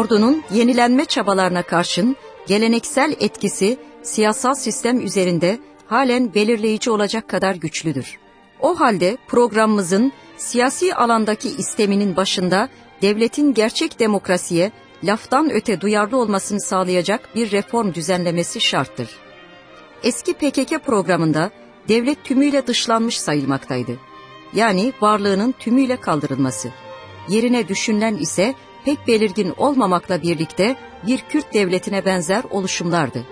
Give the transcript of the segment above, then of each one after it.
ordunun yenilenme çabalarına karşın geleneksel etkisi siyasal sistem üzerinde halen belirleyici olacak kadar güçlüdür. O halde programımızın siyasi alandaki isteminin başında devletin gerçek demokrasiye laftan öte duyarlı olmasını sağlayacak bir reform düzenlemesi şarttır. Eski PKK programında devlet tümüyle dışlanmış sayılmaktaydı. Yani varlığının tümüyle kaldırılması. Yerine düşünülen ise pek belirgin olmamakla birlikte bir Kürt devletine benzer oluşumlardı.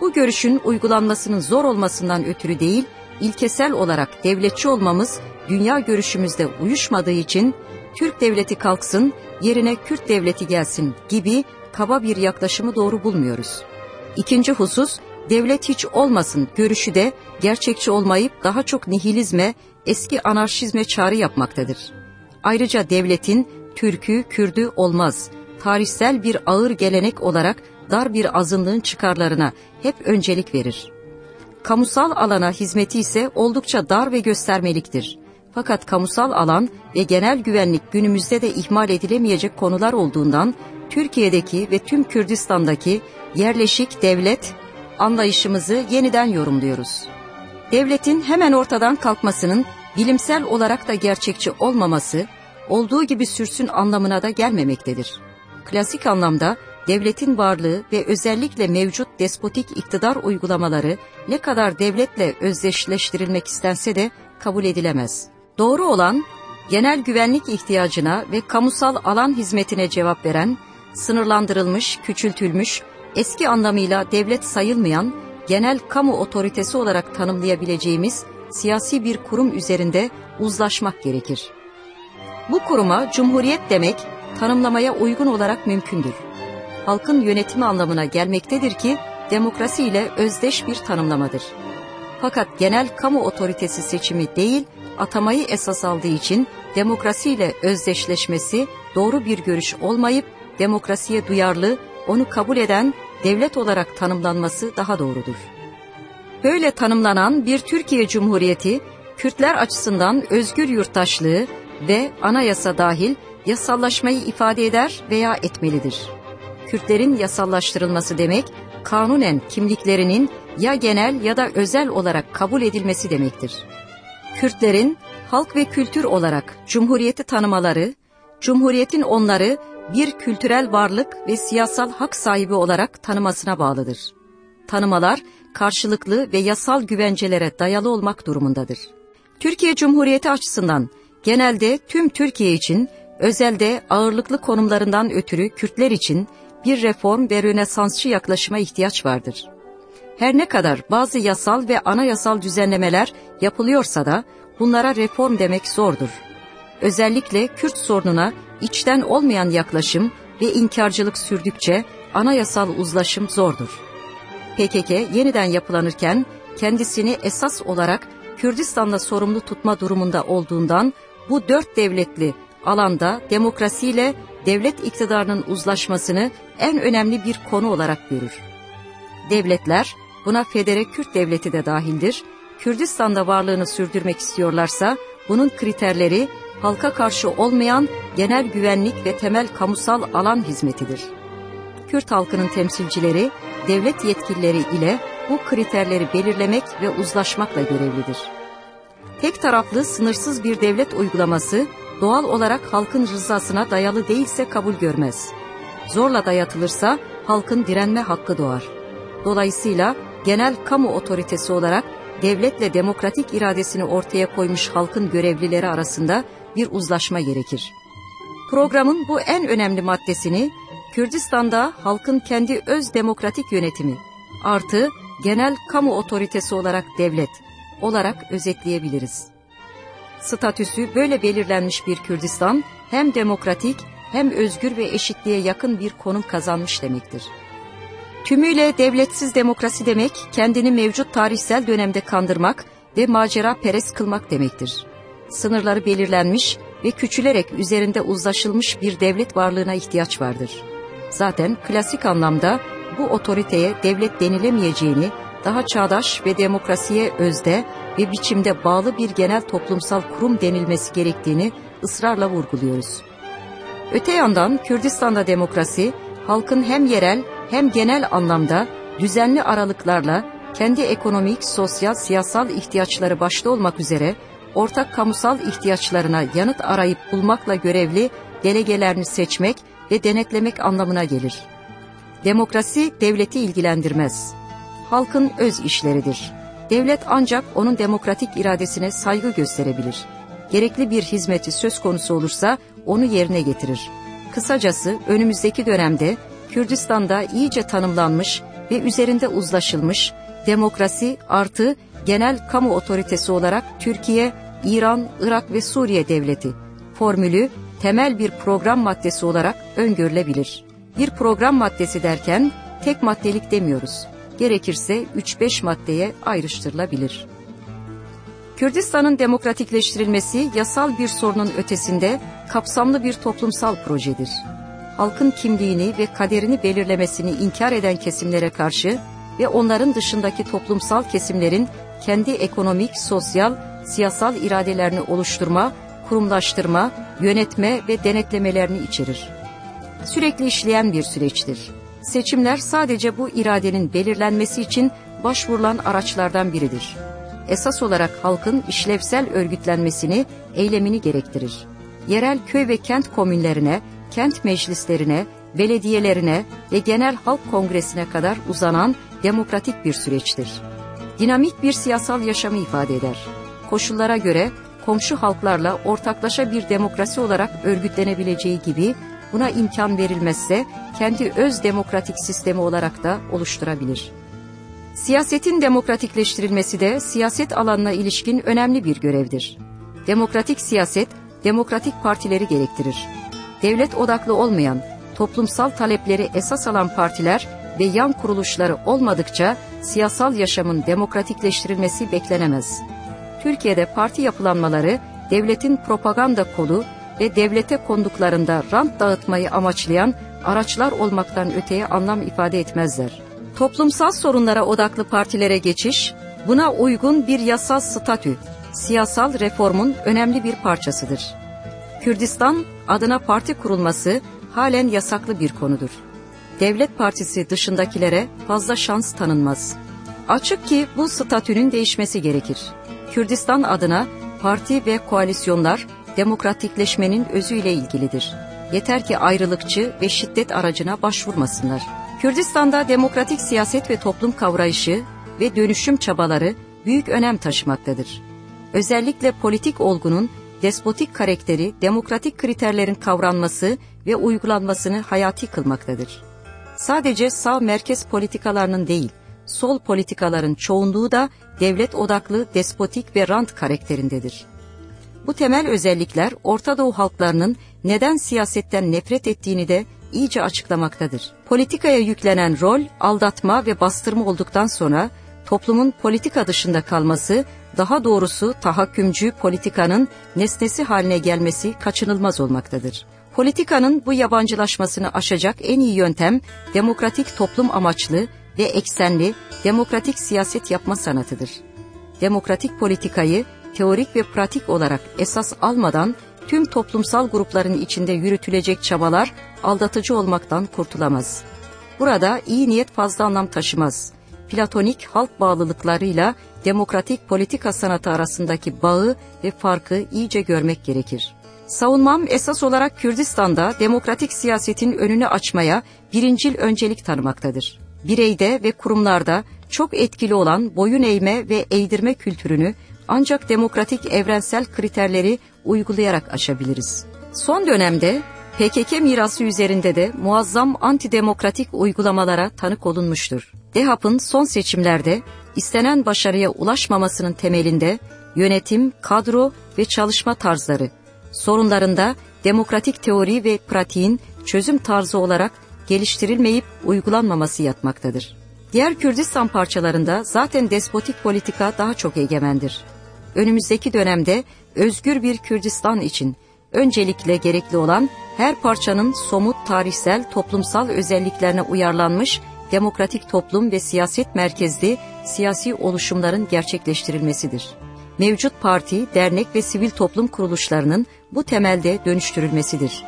Bu görüşün uygulanmasının zor olmasından ötürü değil, ilkesel olarak devletçi olmamız dünya görüşümüzde uyuşmadığı için Türk devleti kalksın, yerine Kürt devleti gelsin gibi kaba bir yaklaşımı doğru bulmuyoruz. İkinci husus, devlet hiç olmasın görüşü de gerçekçi olmayıp daha çok nihilizme, eski anarşizme çağrı yapmaktadır. Ayrıca devletin Türk'ü, Kürd'ü olmaz, tarihsel bir ağır gelenek olarak dar bir azınlığın çıkarlarına hep öncelik verir. Kamusal alana hizmeti ise oldukça dar ve göstermeliktir. Fakat kamusal alan ve genel güvenlik günümüzde de ihmal edilemeyecek konular olduğundan Türkiye'deki ve tüm Kürdistan'daki yerleşik devlet anlayışımızı yeniden yorumluyoruz. Devletin hemen ortadan kalkmasının bilimsel olarak da gerçekçi olmaması, olduğu gibi sürsün anlamına da gelmemektedir. Klasik anlamda devletin varlığı ve özellikle mevcut despotik iktidar uygulamaları ne kadar devletle özdeşleştirilmek istense de kabul edilemez. Doğru olan, genel güvenlik ihtiyacına ve kamusal alan hizmetine cevap veren, sınırlandırılmış, küçültülmüş, eski anlamıyla devlet sayılmayan, genel kamu otoritesi olarak tanımlayabileceğimiz siyasi bir kurum üzerinde uzlaşmak gerekir. Bu kuruma cumhuriyet demek tanımlamaya uygun olarak mümkündür. Halkın yönetimi anlamına gelmektedir ki demokrasi ile özdeş bir tanımlamadır. Fakat genel kamu otoritesi seçimi değil, atamayı esas aldığı için demokrasiyle özdeşleşmesi doğru bir görüş olmayıp demokrasiye duyarlı, onu kabul eden devlet olarak tanımlanması daha doğrudur. Böyle tanımlanan bir Türkiye Cumhuriyeti, Kürtler açısından özgür yurttaşlığı ve anayasa dahil yasallaşmayı ifade eder veya etmelidir. Kürtlerin yasallaştırılması demek, kanunen kimliklerinin ya genel ya da özel olarak kabul edilmesi demektir. Kürtlerin halk ve kültür olarak cumhuriyeti tanımaları, cumhuriyetin onları bir kültürel varlık ve siyasal hak sahibi olarak tanımasına bağlıdır. Tanımalar karşılıklı ve yasal güvencelere dayalı olmak durumundadır. Türkiye Cumhuriyeti açısından genelde tüm Türkiye için, özelde ağırlıklı konumlarından ötürü Kürtler için bir reform ve rönesansçı yaklaşıma ihtiyaç vardır. Her ne kadar bazı yasal ve anayasal düzenlemeler yapılıyorsa da bunlara reform demek zordur. Özellikle Kürt sorununa içten olmayan yaklaşım ve inkarcılık sürdükçe anayasal uzlaşım zordur. PKK yeniden yapılanırken kendisini esas olarak Kürdistan'la sorumlu tutma durumunda olduğundan bu dört devletli alanda demokrasiyle devlet iktidarının uzlaşmasını en önemli bir konu olarak görür. Devletler, buna Federe Kürt Devleti de dahildir, Kürdistan'da varlığını sürdürmek istiyorlarsa bunun kriterleri halka karşı olmayan genel güvenlik ve temel kamusal alan hizmetidir. Kürt halkının temsilcileri devlet yetkilileri ile bu kriterleri belirlemek ve uzlaşmakla görevlidir. Tek taraflı sınırsız bir devlet uygulaması doğal olarak halkın rızasına dayalı değilse kabul görmez. Zorla dayatılırsa halkın direnme hakkı doğar. Dolayısıyla genel kamu otoritesi olarak devletle demokratik iradesini ortaya koymuş halkın görevlileri arasında bir uzlaşma gerekir. Programın bu en önemli maddesini Kürdistan'da halkın kendi öz demokratik yönetimi artı genel kamu otoritesi olarak devlet olarak özetleyebiliriz. Statüsü böyle belirlenmiş bir Kürdistan hem demokratik hem özgür ve eşitliğe yakın bir konum kazanmış demektir. Tümüyle devletsiz demokrasi demek kendini mevcut tarihsel dönemde kandırmak ve macera perest kılmak demektir. Sınırları belirlenmiş ve küçülerek üzerinde uzlaşılmış bir devlet varlığına ihtiyaç vardır. Zaten klasik anlamda bu otoriteye devlet denilemeyeceğini, daha çağdaş ve demokrasiye özde ve biçimde bağlı bir genel toplumsal kurum denilmesi gerektiğini ısrarla vurguluyoruz. Öte yandan Kürdistan'da demokrasi, halkın hem yerel hem genel anlamda düzenli aralıklarla kendi ekonomik, sosyal, siyasal ihtiyaçları başta olmak üzere ortak kamusal ihtiyaçlarına yanıt arayıp bulmakla görevli delegelerini seçmek ve denetlemek anlamına gelir. Demokrasi devleti ilgilendirmez. Halkın öz işleridir. Devlet ancak onun demokratik iradesine saygı gösterebilir. Gerekli bir hizmeti söz konusu olursa onu yerine getirir. Kısacası önümüzdeki dönemde Kürdistan'da iyice tanımlanmış ve üzerinde uzlaşılmış demokrasi artı genel kamu otoritesi olarak Türkiye, İran, Irak ve Suriye devleti formülü temel bir program maddesi olarak öngörülebilir. Bir program maddesi derken tek maddelik demiyoruz. Gerekirse 3-5 maddeye ayrıştırılabilir. Kürdistan'ın demokratikleştirilmesi yasal bir sorunun ötesinde kapsamlı bir toplumsal projedir. Halkın kimliğini ve kaderini belirlemesini inkar eden kesimlere karşı ve onların dışındaki toplumsal kesimlerin kendi ekonomik, sosyal, siyasal iradelerini oluşturma, kurumlaştırma, yönetme ve denetlemelerini içerir. Sürekli işleyen bir süreçtir. Seçimler sadece bu iradenin belirlenmesi için başvurulan araçlardan biridir. Esas olarak halkın işlevsel örgütlenmesini, eylemini gerektirir. Yerel köy ve kent komünlerine, kent meclislerine, belediyelerine ve genel halk kongresine kadar uzanan demokratik bir süreçtir. Dinamik bir siyasal yaşamı ifade eder. Koşullara göre komşu halklarla ortaklaşa bir demokrasi olarak örgütlenebileceği gibi buna imkan verilmezse kendi öz demokratik sistemi olarak da oluşturabilir. Siyasetin demokratikleştirilmesi de siyaset alanına ilişkin önemli bir görevdir. Demokratik siyaset, demokratik partileri gerektirir. Devlet odaklı olmayan, toplumsal talepleri esas alan partiler ve yan kuruluşları olmadıkça siyasal yaşamın demokratikleştirilmesi beklenemez. Türkiye'de parti yapılanmaları devletin propaganda kolu ve devlete konduklarında rant dağıtmayı amaçlayan araçlar olmaktan öteye anlam ifade etmezler. Toplumsal sorunlara odaklı partilere geçiş, buna uygun bir yasal statü, siyasal reformun önemli bir parçasıdır. Kürdistan adına parti kurulması halen yasaklı bir konudur. Devlet partisi dışındakilere fazla şans tanınmaz. Açık ki bu statünün değişmesi gerekir. Kürdistan adına parti ve koalisyonlar demokratikleşmenin özüyle ilgilidir. Yeter ki ayrılıkçı ve şiddet aracına başvurmasınlar. Kürdistan'da demokratik siyaset ve toplum kavrayışı ve dönüşüm çabaları büyük önem taşımaktadır. Özellikle politik olgunun despotik karakteri demokratik kriterlerin kavranması ve uygulanmasını hayati kılmaktadır. Sadece sağ merkez politikalarının değil, sol politikaların çoğunluğu da devlet odaklı, despotik ve rant karakterindedir. Bu temel özellikler Orta Doğu halklarının neden siyasetten nefret ettiğini de iyice açıklamaktadır. Politikaya yüklenen rol, aldatma ve bastırma olduktan sonra toplumun politika dışında kalması, daha doğrusu tahakkümcü politikanın nesnesi haline gelmesi kaçınılmaz olmaktadır. Politikanın bu yabancılaşmasını aşacak en iyi yöntem demokratik toplum amaçlı ve eksenli demokratik siyaset yapma sanatıdır. Demokratik politikayı teorik ve pratik olarak esas almadan tüm toplumsal grupların içinde yürütülecek çabalar aldatıcı olmaktan kurtulamaz. Burada iyi niyet fazla anlam taşımaz. Platonik halk bağlılıklarıyla demokratik politika sanatı arasındaki bağı ve farkı iyice görmek gerekir. Savunmam esas olarak Kürdistan'da demokratik siyasetin önünü açmaya birincil öncelik tanımaktadır. Bireyde ve kurumlarda çok etkili olan boyun eğme ve eğdirme kültürünü ancak demokratik evrensel kriterleri uygulayarak aşabiliriz. Son dönemde PKK mirası üzerinde de muazzam antidemokratik uygulamalara tanık olunmuştur. DEHAP'ın son seçimlerde istenen başarıya ulaşmamasının temelinde yönetim, kadro ve çalışma tarzları, sorunlarında demokratik teori ve pratiğin çözüm tarzı olarak geliştirilmeyip uygulanmaması yatmaktadır. Diğer Kürdistan parçalarında zaten despotik politika daha çok egemendir. Önümüzdeki dönemde özgür bir Kürdistan için öncelikle gerekli olan her parçanın somut tarihsel toplumsal özelliklerine uyarlanmış demokratik toplum ve siyaset merkezli siyasi oluşumların gerçekleştirilmesidir. Mevcut parti, dernek ve sivil toplum kuruluşlarının bu temelde dönüştürülmesidir.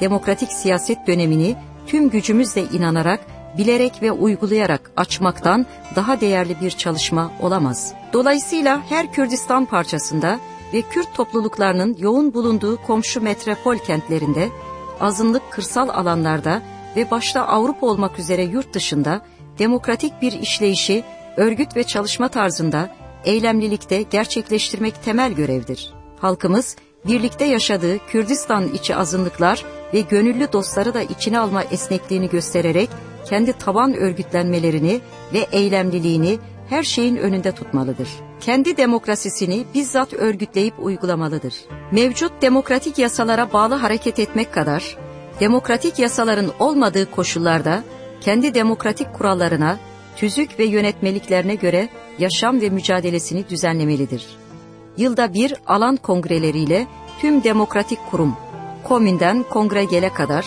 demokratik siyaset dönemini tüm gücümüzle inanarak, bilerek ve uygulayarak açmaktan daha değerli bir çalışma olamaz. Dolayısıyla her Kürdistan parçasında ve Kürt topluluklarının yoğun bulunduğu komşu metropol kentlerinde, azınlık kırsal alanlarda ve başta Avrupa olmak üzere yurt dışında demokratik bir işleyişi, örgüt ve çalışma tarzında eylemlilikte gerçekleştirmek temel görevdir. Halkımız birlikte yaşadığı Kürdistan içi azınlıklar ve gönüllü dostları da içine alma esnekliğini göstererek kendi taban örgütlenmelerini ve eylemliliğini her şeyin önünde tutmalıdır. Kendi demokrasisini bizzat örgütleyip uygulamalıdır. Mevcut demokratik yasalara bağlı hareket etmek kadar, demokratik yasaların olmadığı koşullarda kendi demokratik kurallarına, tüzük ve yönetmeliklerine göre yaşam ve mücadelesini düzenlemelidir. Yılda bir alan kongreleriyle tüm demokratik kurum, komünden kongregele kadar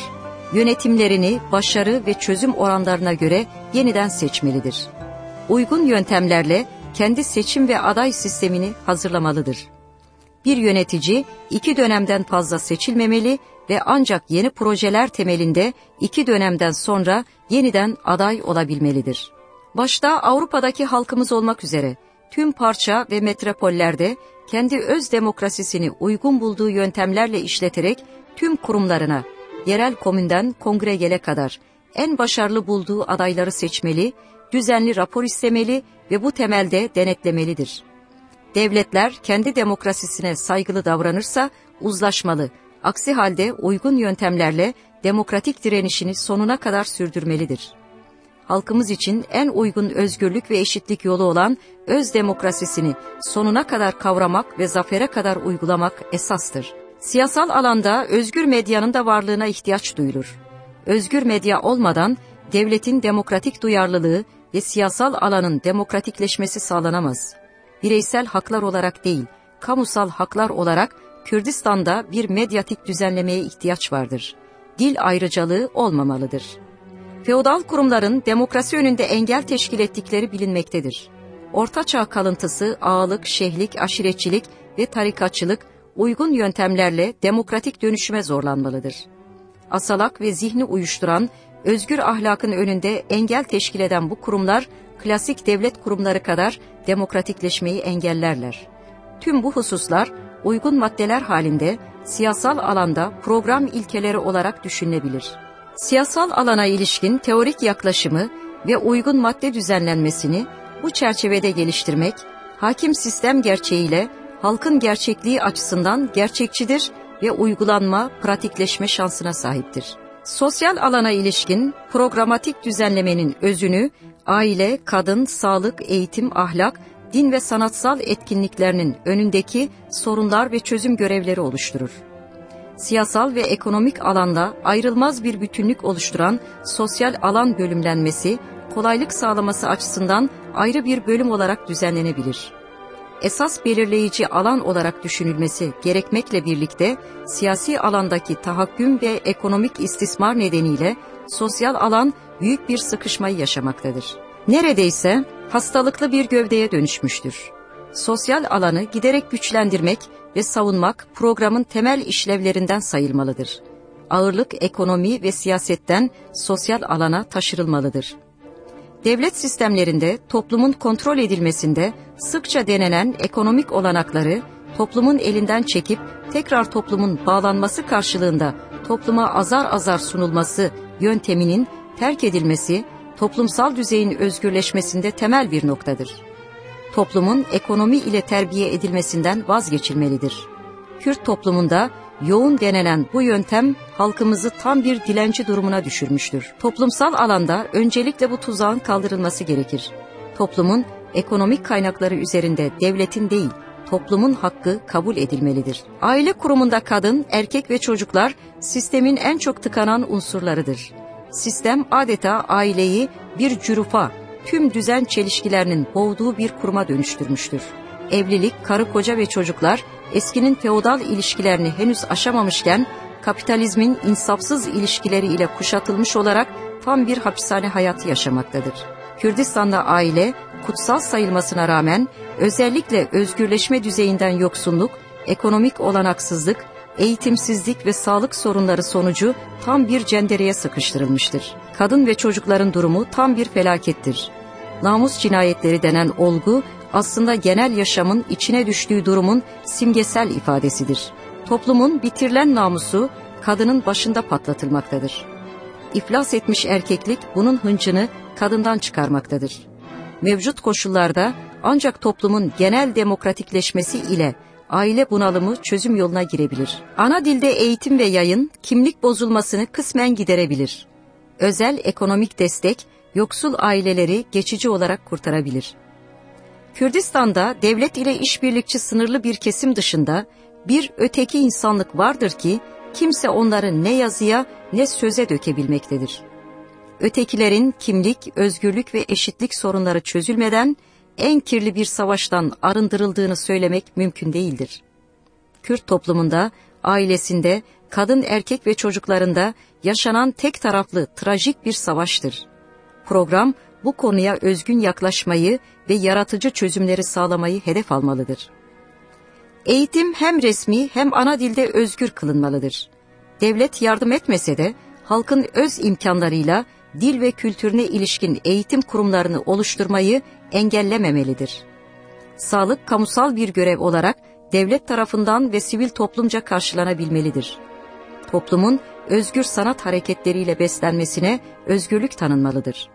yönetimlerini başarı ve çözüm oranlarına göre yeniden seçmelidir. Uygun yöntemlerle kendi seçim ve aday sistemini hazırlamalıdır. Bir yönetici iki dönemden fazla seçilmemeli ve ancak yeni projeler temelinde iki dönemden sonra yeniden aday olabilmelidir. Başta Avrupa'daki halkımız olmak üzere tüm parça ve metropollerde kendi öz demokrasisini uygun bulduğu yöntemlerle işleterek tüm kurumlarına, yerel komünden kongregele kadar en başarılı bulduğu adayları seçmeli, düzenli rapor istemeli ve bu temelde denetlemelidir. Devletler kendi demokrasisine saygılı davranırsa uzlaşmalı, aksi halde uygun yöntemlerle demokratik direnişini sonuna kadar sürdürmelidir. Halkımız için en uygun özgürlük ve eşitlik yolu olan öz demokrasisini sonuna kadar kavramak ve zafere kadar uygulamak esastır. Siyasal alanda özgür medyanın da varlığına ihtiyaç duyulur. Özgür medya olmadan devletin demokratik duyarlılığı ve siyasal alanın demokratikleşmesi sağlanamaz. Bireysel haklar olarak değil, kamusal haklar olarak Kürdistan'da bir medyatik düzenlemeye ihtiyaç vardır. Dil ayrıcalığı olmamalıdır. Feodal kurumların demokrasi önünde engel teşkil ettikleri bilinmektedir. Ortaçağ kalıntısı ağalık, şehlik, aşiretçilik ve tarikatçılık uygun yöntemlerle demokratik dönüşüme zorlanmalıdır. Asalak ve zihni uyuşturan, özgür ahlakın önünde engel teşkil eden bu kurumlar, klasik devlet kurumları kadar demokratikleşmeyi engellerler. Tüm bu hususlar uygun maddeler halinde siyasal alanda program ilkeleri olarak düşünülebilir. Siyasal alana ilişkin teorik yaklaşımı ve uygun madde düzenlenmesini bu çerçevede geliştirmek, hakim sistem gerçeğiyle halkın gerçekliği açısından gerçekçidir ve uygulanma, pratikleşme şansına sahiptir. Sosyal alana ilişkin programatik düzenlemenin özünü aile, kadın, sağlık, eğitim, ahlak, din ve sanatsal etkinliklerinin önündeki sorunlar ve çözüm görevleri oluşturur. Siyasal ve ekonomik alanda ayrılmaz bir bütünlük oluşturan sosyal alan bölümlenmesi, kolaylık sağlaması açısından ayrı bir bölüm olarak düzenlenebilir. Esas belirleyici alan olarak düşünülmesi gerekmekle birlikte siyasi alandaki tahakküm ve ekonomik istismar nedeniyle sosyal alan büyük bir sıkışmayı yaşamaktadır. Neredeyse hastalıklı bir gövdeye dönüşmüştür. Sosyal alanı giderek güçlendirmek ve savunmak programın temel işlevlerinden sayılmalıdır. Ağırlık ekonomi ve siyasetten sosyal alana taşırılmalıdır. Devlet sistemlerinde toplumun kontrol edilmesinde sıkça denenen ekonomik olanakları toplumun elinden çekip tekrar toplumun bağlanması karşılığında topluma azar azar sunulması yönteminin terk edilmesi toplumsal düzeyin özgürleşmesinde temel bir noktadır. Toplumun ekonomi ile terbiye edilmesinden vazgeçilmelidir. Kürt toplumunda yoğun denenen bu yöntem halkımızı tam bir dilenci durumuna düşürmüştür. Toplumsal alanda öncelikle bu tuzağın kaldırılması gerekir. Toplumun ekonomik kaynakları üzerinde devletin değil, toplumun hakkı kabul edilmelidir. Aile kurumunda kadın, erkek ve çocuklar sistemin en çok tıkanan unsurlarıdır. Sistem adeta aileyi bir cürufa, tüm düzen çelişkilerinin boğduğu bir kuruma dönüştürmüştür. Evlilik, karı koca ve çocuklar eskinin feodal ilişkilerini henüz aşamamışken kapitalizmin insafsız ilişkileriyle kuşatılmış olarak tam bir hapishane hayatı yaşamaktadır. Kürdistan'da aile kutsal sayılmasına rağmen özellikle özgürleşme düzeyinden yoksunluk, ekonomik olanaksızlık, eğitimsizlik ve sağlık sorunları sonucu tam bir cendereye sıkıştırılmıştır. Kadın ve çocukların durumu tam bir felakettir. Namus cinayetleri denen olgu aslında genel yaşamın içine düştüğü durumun simgesel ifadesidir. Toplumun bitirilen namusu kadının başında patlatılmaktadır. İflas etmiş erkeklik bunun hıncını kadından çıkarmaktadır. Mevcut koşullarda ancak toplumun genel demokratikleşmesi ile aile bunalımı çözüm yoluna girebilir. Ana dilde eğitim ve yayın kimlik bozulmasını kısmen giderebilir. Özel ekonomik destek yoksul aileleri geçici olarak kurtarabilir. Kürdistan'da devlet ile işbirlikçi sınırlı bir kesim dışında bir öteki insanlık vardır ki kimse onları ne yazıya ne söze dökebilmektedir. Ötekilerin kimlik, özgürlük ve eşitlik sorunları çözülmeden en kirli bir savaştan arındırıldığını söylemek mümkün değildir. Kürt toplumunda, ailesinde, kadın erkek ve çocuklarında yaşanan tek taraflı trajik bir savaştır. Program bu konuya özgün yaklaşmayı ve yaratıcı çözümleri sağlamayı hedef almalıdır. Eğitim hem resmi hem ana dilde özgür kılınmalıdır. Devlet yardım etmese de halkın öz imkanlarıyla dil ve kültürüne ilişkin eğitim kurumlarını oluşturmayı engellememelidir. Sağlık kamusal bir görev olarak devlet tarafından ve sivil toplumca karşılanabilmelidir. Toplumun özgür sanat hareketleriyle beslenmesine özgürlük tanınmalıdır.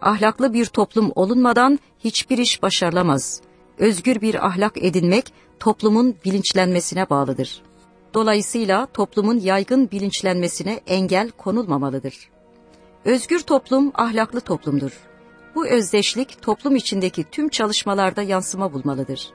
Ahlaklı bir toplum olunmadan hiçbir iş başarılamaz. Özgür bir ahlak edinmek toplumun bilinçlenmesine bağlıdır. Dolayısıyla toplumun yaygın bilinçlenmesine engel konulmamalıdır. Özgür toplum ahlaklı toplumdur. Bu özdeşlik toplum içindeki tüm çalışmalarda yansıma bulmalıdır.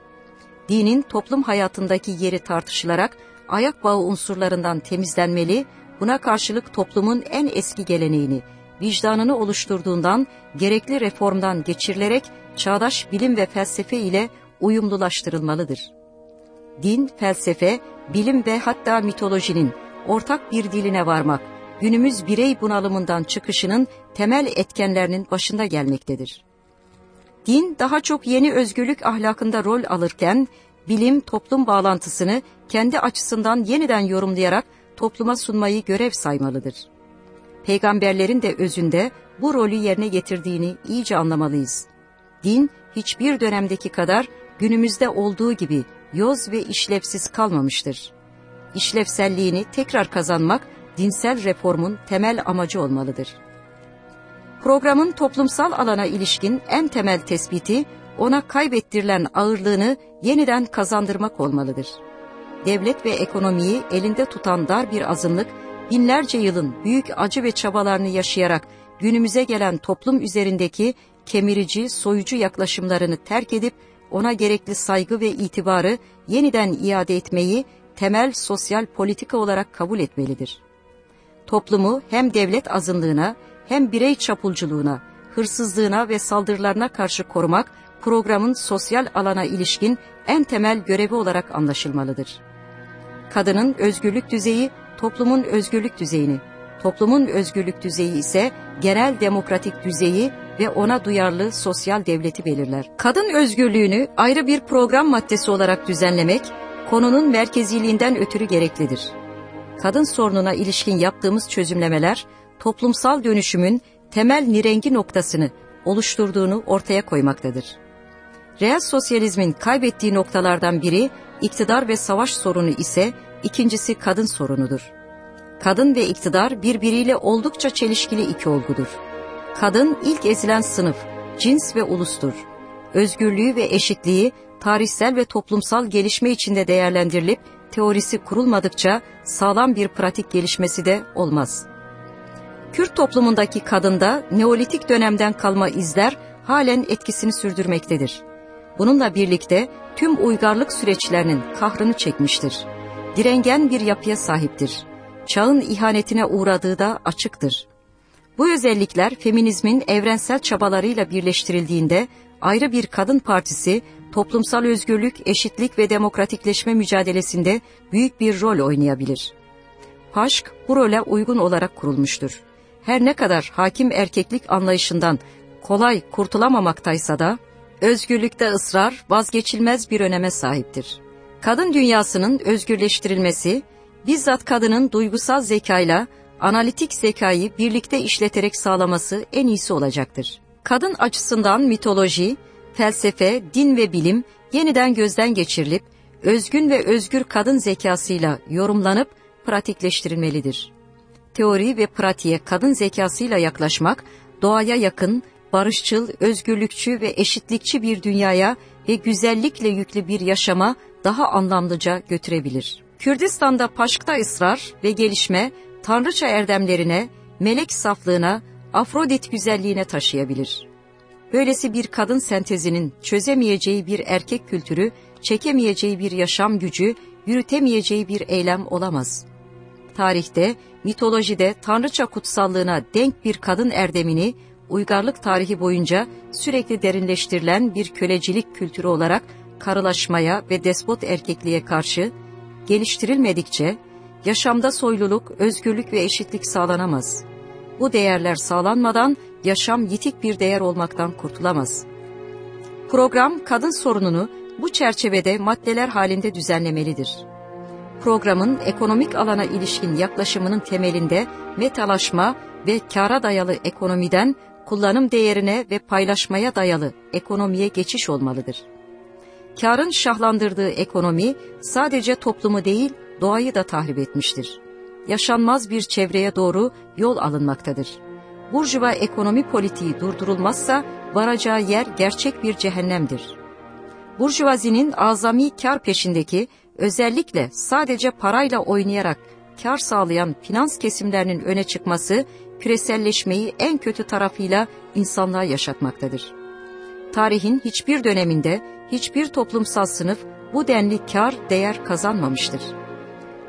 Dinin toplum hayatındaki yeri tartışılarak ayak bağı unsurlarından temizlenmeli, buna karşılık toplumun en eski geleneğini, vicdanını oluşturduğundan gerekli reformdan geçirilerek çağdaş bilim ve felsefe ile uyumlulaştırılmalıdır. Din, felsefe, bilim ve hatta mitolojinin ortak bir diline varmak, günümüz birey bunalımından çıkışının temel etkenlerinin başında gelmektedir. Din daha çok yeni özgürlük ahlakında rol alırken, bilim toplum bağlantısını kendi açısından yeniden yorumlayarak topluma sunmayı görev saymalıdır. Peygamberlerin de özünde bu rolü yerine getirdiğini iyice anlamalıyız. Din hiçbir dönemdeki kadar günümüzde olduğu gibi yoz ve işlevsiz kalmamıştır. İşlevselliğini tekrar kazanmak dinsel reformun temel amacı olmalıdır. Programın toplumsal alana ilişkin en temel tespiti ona kaybettirilen ağırlığını yeniden kazandırmak olmalıdır. Devlet ve ekonomiyi elinde tutan dar bir azınlık binlerce yılın büyük acı ve çabalarını yaşayarak günümüze gelen toplum üzerindeki kemirici, soyucu yaklaşımlarını terk edip ona gerekli saygı ve itibarı yeniden iade etmeyi temel sosyal politika olarak kabul etmelidir. Toplumu hem devlet azınlığına hem birey çapulculuğuna, hırsızlığına ve saldırılarına karşı korumak programın sosyal alana ilişkin en temel görevi olarak anlaşılmalıdır. Kadının özgürlük düzeyi toplumun özgürlük düzeyini, toplumun özgürlük düzeyi ise genel demokratik düzeyi ve ona duyarlı sosyal devleti belirler. Kadın özgürlüğünü ayrı bir program maddesi olarak düzenlemek, konunun merkeziliğinden ötürü gereklidir. Kadın sorununa ilişkin yaptığımız çözümlemeler, toplumsal dönüşümün temel nirengi noktasını oluşturduğunu ortaya koymaktadır. Reel sosyalizmin kaybettiği noktalardan biri iktidar ve savaş sorunu ise ikincisi kadın sorunudur. Kadın ve iktidar birbiriyle oldukça çelişkili iki olgudur. Kadın ilk ezilen sınıf, cins ve ulustur. Özgürlüğü ve eşitliği tarihsel ve toplumsal gelişme içinde değerlendirilip teorisi kurulmadıkça sağlam bir pratik gelişmesi de olmaz. Kürt toplumundaki kadında Neolitik dönemden kalma izler halen etkisini sürdürmektedir. Bununla birlikte tüm uygarlık süreçlerinin kahrını çekmiştir. Direngen bir yapıya sahiptir. Çağın ihanetine uğradığı da açıktır. Bu özellikler feminizmin evrensel çabalarıyla birleştirildiğinde ayrı bir kadın partisi toplumsal özgürlük, eşitlik ve demokratikleşme mücadelesinde büyük bir rol oynayabilir. Paşk bu role uygun olarak kurulmuştur. Her ne kadar hakim erkeklik anlayışından kolay kurtulamamaktaysa da özgürlükte ısrar vazgeçilmez bir öneme sahiptir. Kadın dünyasının özgürleştirilmesi, bizzat kadının duygusal zekayla analitik zekayı birlikte işleterek sağlaması en iyisi olacaktır. Kadın açısından mitoloji, felsefe, din ve bilim yeniden gözden geçirilip özgün ve özgür kadın zekasıyla yorumlanıp pratikleştirilmelidir. Teori ve pratiğe kadın zekasıyla yaklaşmak, doğaya yakın, barışçıl, özgürlükçü ve eşitlikçi bir dünyaya ve güzellikle yüklü bir yaşama daha anlamlıca götürebilir. Kürdistan'da paşkta ısrar ve gelişme, tanrıça erdemlerine, melek saflığına, Afrodit güzelliğine taşıyabilir. Böylesi bir kadın sentezinin çözemeyeceği bir erkek kültürü, çekemeyeceği bir yaşam gücü, yürütemeyeceği bir eylem olamaz. Tarihte, mitolojide tanrıça kutsallığına denk bir kadın erdemini, uygarlık tarihi boyunca sürekli derinleştirilen bir kölecilik kültürü olarak karılaşmaya ve despot erkekliğe karşı geliştirilmedikçe yaşamda soyluluk, özgürlük ve eşitlik sağlanamaz. Bu değerler sağlanmadan yaşam yitik bir değer olmaktan kurtulamaz. Program kadın sorununu bu çerçevede maddeler halinde düzenlemelidir. Programın ekonomik alana ilişkin yaklaşımının temelinde metalaşma ve kara dayalı ekonomiden kullanım değerine ve paylaşmaya dayalı ekonomiye geçiş olmalıdır. Karın şahlandırdığı ekonomi sadece toplumu değil doğayı da tahrip etmiştir. Yaşanmaz bir çevreye doğru yol alınmaktadır. Burjuva ekonomi politiği durdurulmazsa varacağı yer gerçek bir cehennemdir. Burjuvazinin azami kar peşindeki özellikle sadece parayla oynayarak kar sağlayan finans kesimlerinin öne çıkması küreselleşmeyi en kötü tarafıyla insanlığa yaşatmaktadır. Tarihin hiçbir döneminde hiçbir toplumsal sınıf bu denli kar değer kazanmamıştır.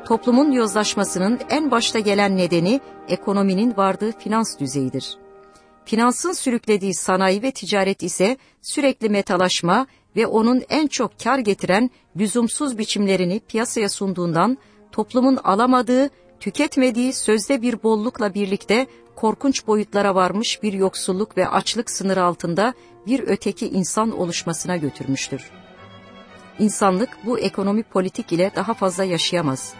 Toplumun yozlaşmasının en başta gelen nedeni ekonominin vardığı finans düzeyidir. Finansın sürüklediği sanayi ve ticaret ise sürekli metalaşma ve onun en çok kar getiren lüzumsuz biçimlerini piyasaya sunduğundan toplumun alamadığı, tüketmediği sözde bir bollukla birlikte korkunç boyutlara varmış bir yoksulluk ve açlık sınırı altında bir öteki insan oluşmasına götürmüştür. İnsanlık bu ekonomi politik ile daha fazla yaşayamaz.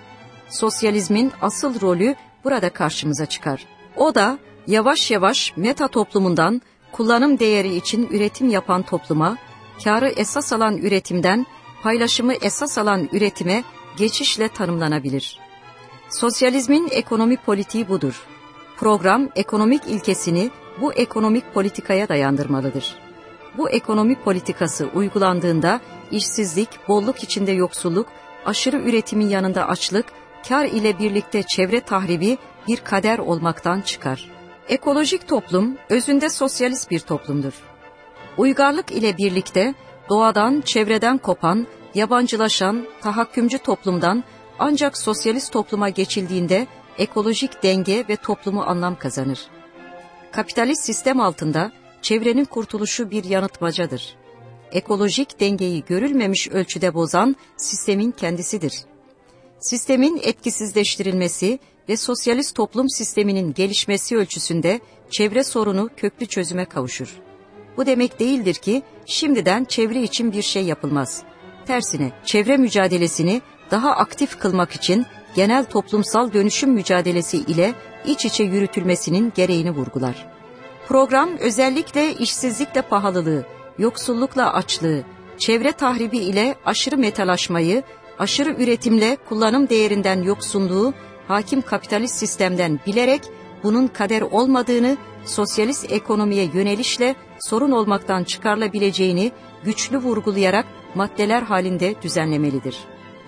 Sosyalizmin asıl rolü burada karşımıza çıkar. O da yavaş yavaş meta toplumundan kullanım değeri için üretim yapan topluma, karı esas alan üretimden paylaşımı esas alan üretime geçişle tanımlanabilir. Sosyalizmin ekonomi politiği budur. Program ekonomik ilkesini bu ekonomik politikaya dayandırmalıdır. Bu ekonomi politikası uygulandığında işsizlik, bolluk içinde yoksulluk, aşırı üretimin yanında açlık, kar ile birlikte çevre tahribi bir kader olmaktan çıkar. Ekolojik toplum özünde sosyalist bir toplumdur. Uygarlık ile birlikte doğadan, çevreden kopan, yabancılaşan, tahakkümcü toplumdan ancak sosyalist topluma geçildiğinde ekolojik denge ve toplumu anlam kazanır. Kapitalist sistem altında çevrenin kurtuluşu bir yanıtmacadır. Ekolojik dengeyi görülmemiş ölçüde bozan sistemin kendisidir. Sistemin etkisizleştirilmesi ve sosyalist toplum sisteminin gelişmesi ölçüsünde çevre sorunu köklü çözüme kavuşur. Bu demek değildir ki şimdiden çevre için bir şey yapılmaz. Tersine çevre mücadelesini daha aktif kılmak için genel toplumsal dönüşüm mücadelesi ile iç içe yürütülmesinin gereğini vurgular. Program özellikle işsizlikle pahalılığı, yoksullukla açlığı, çevre tahribi ile aşırı metalaşmayı, aşırı üretimle kullanım değerinden yoksunluğu, hakim kapitalist sistemden bilerek bunun kader olmadığını, sosyalist ekonomiye yönelişle sorun olmaktan çıkarılabileceğini güçlü vurgulayarak maddeler halinde düzenlemelidir.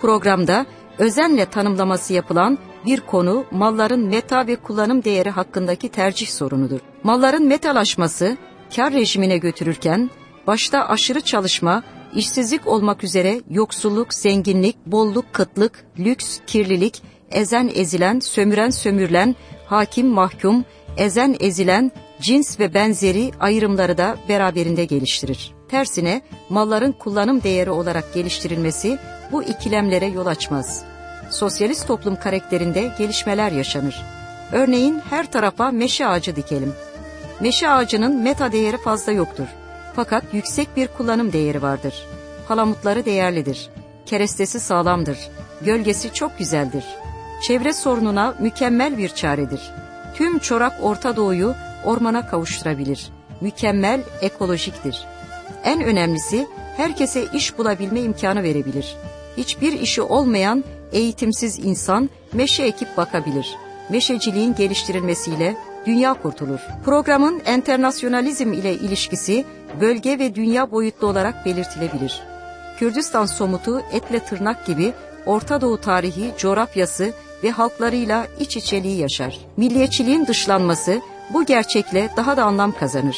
Programda özenle tanımlaması yapılan bir konu malların meta ve kullanım değeri hakkındaki tercih sorunudur. Malların metalaşması kar rejimine götürürken başta aşırı çalışma, işsizlik olmak üzere yoksulluk, zenginlik, bolluk, kıtlık, lüks, kirlilik, ezen ezilen, sömüren sömürülen, hakim mahkum, ezen ezilen, cins ve benzeri ayrımları da beraberinde geliştirir. Tersine malların kullanım değeri olarak geliştirilmesi bu ikilemlere yol açmaz. Sosyalist toplum karakterinde gelişmeler yaşanır. Örneğin her tarafa meşe ağacı dikelim. Meşe ağacının meta değeri fazla yoktur. Fakat yüksek bir kullanım değeri vardır. Palamutları değerlidir. Kerestesi sağlamdır. Gölgesi çok güzeldir. çevre sorununa mükemmel bir çaredir. Tüm çorak Orta Doğu'yu ormana kavuşturabilir. Mükemmel ekolojiktir. En önemlisi herkese iş bulabilme imkanı verebilir. Hiçbir işi olmayan eğitimsiz insan meşe ekip bakabilir. Meşeciliğin geliştirilmesiyle dünya kurtulur. Programın enternasyonalizm ile ilişkisi bölge ve dünya boyutlu olarak belirtilebilir. Kürdistan somutu etle tırnak gibi Orta Doğu tarihi, coğrafyası ve halklarıyla iç içeliği yaşar. Milliyetçiliğin dışlanması bu gerçekle daha da anlam kazanır.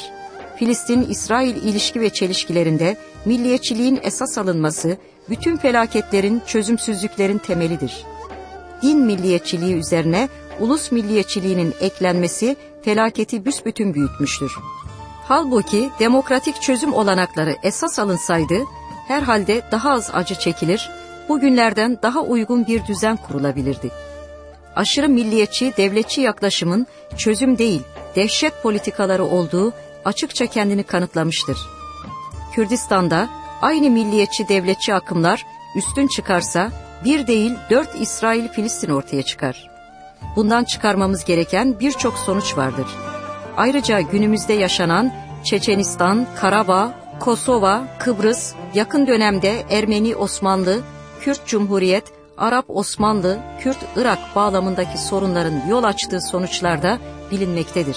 Filistin-İsrail ilişki ve çelişkilerinde milliyetçiliğin esas alınması bütün felaketlerin, çözümsüzlüklerin temelidir. Din milliyetçiliği üzerine ulus milliyetçiliğinin eklenmesi felaketi büsbütün büyütmüştür. Halbuki demokratik çözüm olanakları esas alınsaydı, herhalde daha az acı çekilir, bugünlerden daha uygun bir düzen kurulabilirdi. Aşırı milliyetçi, devletçi yaklaşımın çözüm değil, dehşet politikaları olduğu açıkça kendini kanıtlamıştır. Kürdistan'da aynı milliyetçi devletçi akımlar üstün çıkarsa bir değil dört İsrail-Filistin ortaya çıkar. Bundan çıkarmamız gereken birçok sonuç vardır. Ayrıca günümüzde yaşanan Çeçenistan, Karabağ, Kosova, Kıbrıs, yakın dönemde Ermeni-Osmanlı, Kürt Cumhuriyet, Arap-Osmanlı, Kürt-Irak bağlamındaki sorunların yol açtığı sonuçlar da bilinmektedir.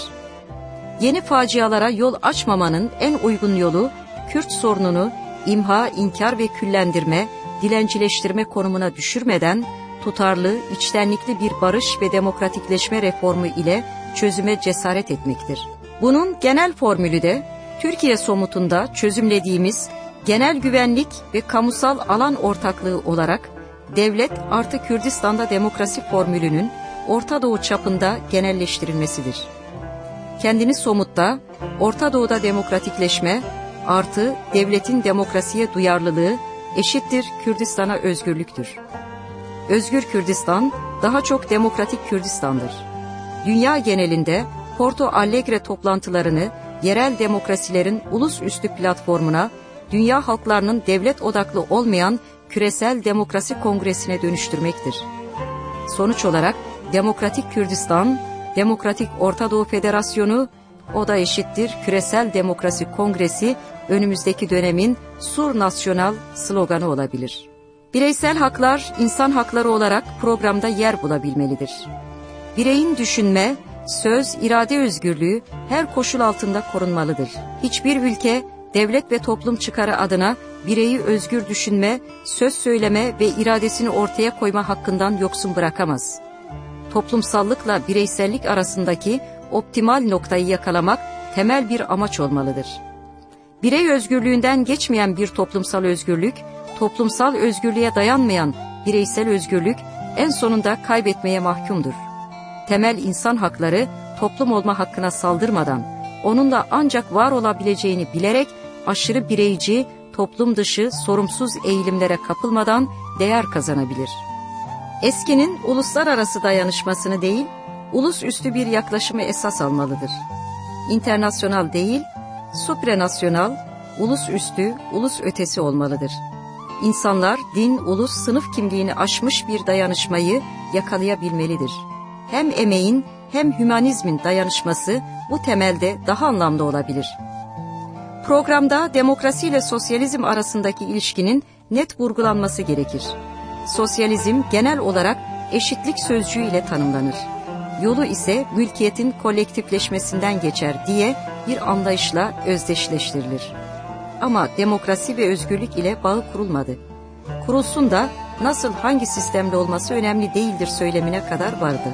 Yeni facialara yol açmamanın en uygun yolu Kürt sorununu imha, inkar ve küllendirme, dilencileştirme konumuna düşürmeden tutarlı, içtenlikli bir barış ve demokratikleşme reformu ile çözüme cesaret etmektir. Bunun genel formülü de Türkiye somutunda çözümlediğimiz genel güvenlik ve kamusal alan ortaklığı olarak devlet artı Kürdistan'da demokrasi formülünün Orta Doğu çapında genelleştirilmesidir. Kendini somutta Orta Doğu'da demokratikleşme artı devletin demokrasiye duyarlılığı eşittir Kürdistan'a özgürlüktür. Özgür Kürdistan daha çok demokratik Kürdistan'dır. Dünya genelinde Porto Alegre toplantılarını yerel demokrasilerin ulusüstü platformuna, dünya halklarının devlet odaklı olmayan küresel demokrasi kongresine dönüştürmektir. Sonuç olarak Demokratik Kürdistan, Demokratik Orta Doğu Federasyonu, o da eşittir Küresel Demokrasi Kongresi önümüzdeki dönemin Sur Nasyonal sloganı olabilir. Bireysel haklar insan hakları olarak programda yer bulabilmelidir. Bireyin düşünme, söz, irade özgürlüğü her koşul altında korunmalıdır. Hiçbir ülke devlet ve toplum çıkarı adına bireyi özgür düşünme, söz söyleme ve iradesini ortaya koyma hakkından yoksun bırakamaz. Toplumsallıkla bireysellik arasındaki optimal noktayı yakalamak temel bir amaç olmalıdır. Birey özgürlüğünden geçmeyen bir toplumsal özgürlük, toplumsal özgürlüğe dayanmayan bireysel özgürlük en sonunda kaybetmeye mahkumdur. Temel insan hakları toplum olma hakkına saldırmadan, onunla ancak var olabileceğini bilerek aşırı bireyci, toplum dışı, sorumsuz eğilimlere kapılmadan değer kazanabilir. Eskinin uluslararası dayanışmasını değil, ulus üstü bir yaklaşımı esas almalıdır. İnternasyonal değil, supranasyonal, ulus üstü, ulus ötesi olmalıdır. İnsanlar din, ulus, sınıf kimliğini aşmış bir dayanışmayı yakalayabilmelidir. Hem emeğin hem hümanizmin dayanışması bu temelde daha anlamlı olabilir. Programda demokrasi ile sosyalizm arasındaki ilişkinin net vurgulanması gerekir. Sosyalizm genel olarak eşitlik sözcüğü ile tanımlanır. Yolu ise mülkiyetin kolektifleşmesinden geçer diye bir anlayışla özdeşleştirilir. Ama demokrasi ve özgürlük ile bağı kurulmadı. Kurulsun da nasıl hangi sistemde olması önemli değildir söylemine kadar vardı.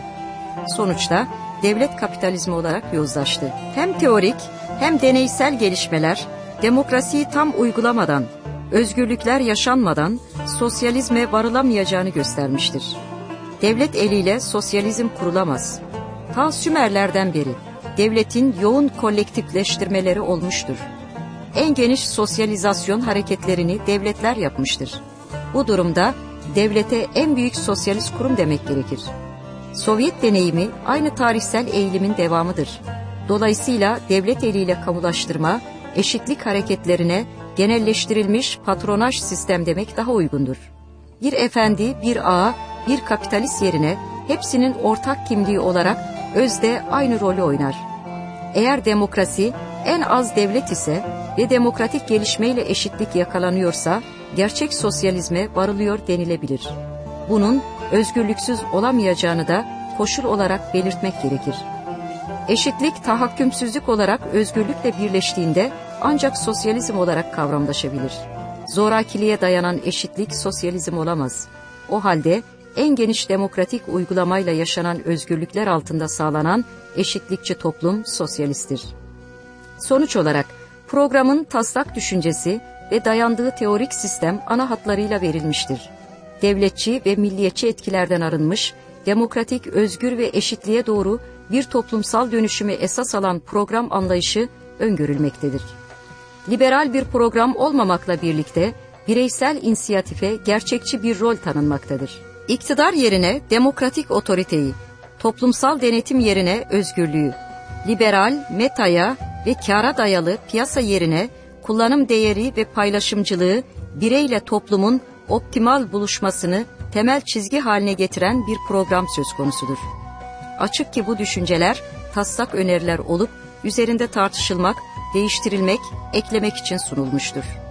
Sonuçta devlet kapitalizmi olarak yozlaştı. Hem teorik hem deneysel gelişmeler demokrasiyi tam uygulamadan, özgürlükler yaşanmadan sosyalizme varılamayacağını göstermiştir. Devlet eliyle sosyalizm kurulamaz. Ta Sümerlerden beri devletin yoğun kolektifleştirmeleri olmuştur. En geniş sosyalizasyon hareketlerini devletler yapmıştır. Bu durumda devlete en büyük sosyalist kurum demek gerekir. Sovyet deneyimi aynı tarihsel eğilimin devamıdır. Dolayısıyla devlet eliyle kamulaştırma, eşitlik hareketlerine genelleştirilmiş patronaj sistem demek daha uygundur. Bir efendi, bir ağa, bir kapitalist yerine hepsinin ortak kimliği olarak özde aynı rolü oynar. Eğer demokrasi en az devlet ise ve demokratik gelişmeyle eşitlik yakalanıyorsa gerçek sosyalizme varılıyor denilebilir. Bunun özgürlüksüz olamayacağını da koşul olarak belirtmek gerekir. Eşitlik tahakkümsüzlük olarak özgürlükle birleştiğinde ancak sosyalizm olarak kavramlaşabilir. Zorakiliğe dayanan eşitlik sosyalizm olamaz. O halde en geniş demokratik uygulamayla yaşanan özgürlükler altında sağlanan eşitlikçi toplum sosyalisttir. Sonuç olarak programın taslak düşüncesi ve dayandığı teorik sistem ana hatlarıyla verilmiştir. Devletçi ve milliyetçi etkilerden arınmış, demokratik, özgür ve eşitliğe doğru bir toplumsal dönüşümü esas alan program anlayışı öngörülmektedir. Liberal bir program olmamakla birlikte bireysel inisiyatife gerçekçi bir rol tanınmaktadır. İktidar yerine demokratik otoriteyi, toplumsal denetim yerine özgürlüğü, liberal, metaya ve kara dayalı piyasa yerine kullanım değeri ve paylaşımcılığı bireyle toplumun optimal buluşmasını temel çizgi haline getiren bir program söz konusudur. Açık ki bu düşünceler taslak öneriler olup üzerinde tartışılmak, değiştirilmek, eklemek için sunulmuştur.